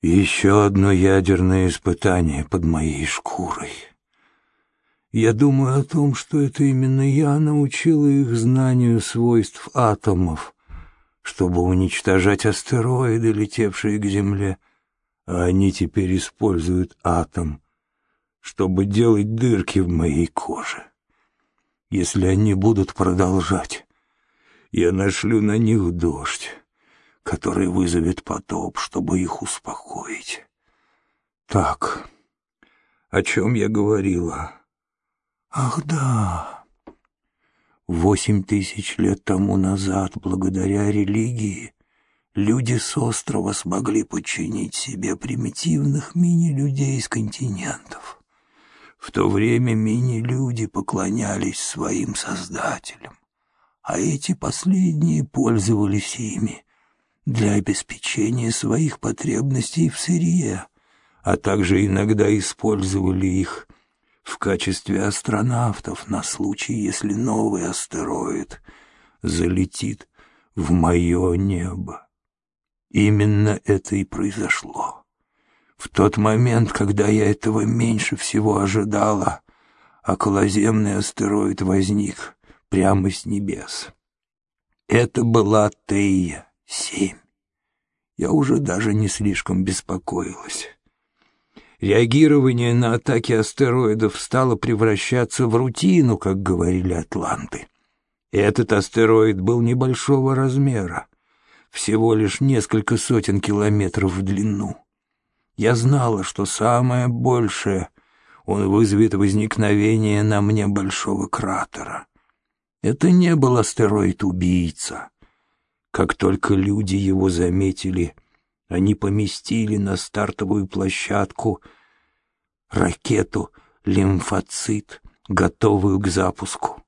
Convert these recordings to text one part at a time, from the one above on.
Еще одно ядерное испытание под моей шкурой. Я думаю о том, что это именно я научила их знанию свойств атомов, чтобы уничтожать астероиды, летевшие к Земле, а они теперь используют атом, чтобы делать дырки в моей коже. Если они будут продолжать, я нашлю на них дождь который вызовет потоп, чтобы их успокоить. Так, о чем я говорила? Ах, да. Восемь тысяч лет тому назад, благодаря религии, люди с острова смогли подчинить себе примитивных мини-людей с континентов. В то время мини-люди поклонялись своим создателям, а эти последние пользовались ими для обеспечения своих потребностей в сырье, а также иногда использовали их в качестве астронавтов на случай, если новый астероид залетит в мое небо. Именно это и произошло. В тот момент, когда я этого меньше всего ожидала, околоземный астероид возник прямо с небес. Это была Тея семь. Я уже даже не слишком беспокоилась. Реагирование на атаки астероидов стало превращаться в рутину, как говорили атланты. Этот астероид был небольшого размера, всего лишь несколько сотен километров в длину. Я знала, что самое большее он вызовет возникновение на мне большого кратера. Это не был астероид-убийца. Как только люди его заметили, они поместили на стартовую площадку ракету «Лимфоцит», готовую к запуску.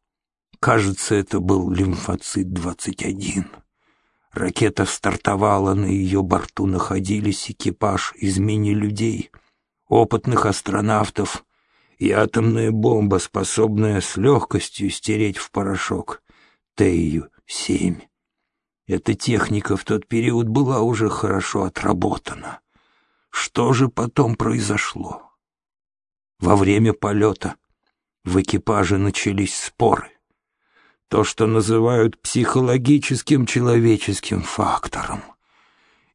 Кажется, это был «Лимфоцит-21». Ракета стартовала, на ее борту находились экипаж из мини-людей, опытных астронавтов и атомная бомба, способная с легкостью стереть в порошок Тею-7. Эта техника в тот период была уже хорошо отработана. Что же потом произошло? Во время полета в экипаже начались споры. То, что называют психологическим человеческим фактором.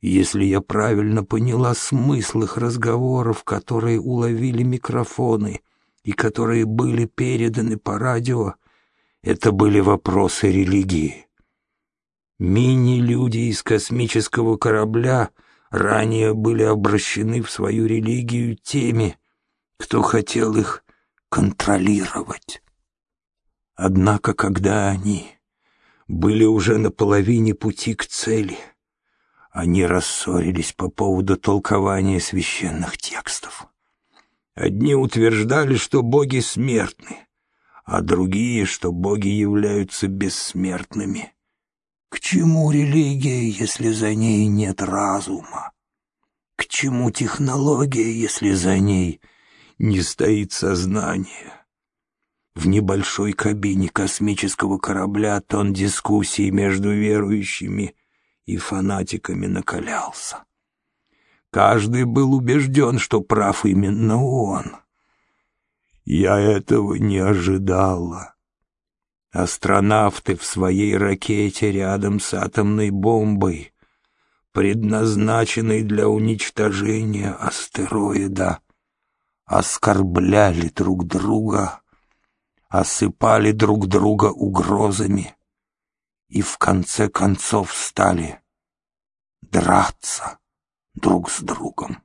Если я правильно поняла смысл их разговоров, которые уловили микрофоны и которые были переданы по радио, это были вопросы религии. Мини-люди из космического корабля ранее были обращены в свою религию теми, кто хотел их контролировать. Однако, когда они были уже на половине пути к цели, они рассорились по поводу толкования священных текстов. Одни утверждали, что боги смертны, а другие, что боги являются бессмертными. К чему религия, если за ней нет разума? К чему технология, если за ней не стоит сознание? В небольшой кабине космического корабля тон дискуссий между верующими и фанатиками накалялся. Каждый был убежден, что прав именно он. Я этого не ожидала. Астронавты в своей ракете рядом с атомной бомбой, предназначенной для уничтожения астероида, оскорбляли друг друга, осыпали друг друга угрозами и в конце концов стали драться друг с другом.